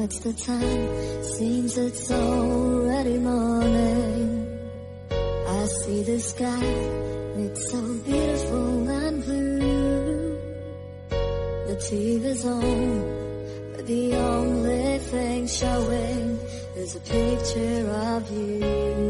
What's the time? Seems it's already morning. I see the sky, it's so beautiful and blue. The TV's on, but the only thing showing is a picture of you.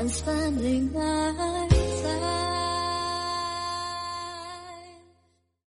Transforming my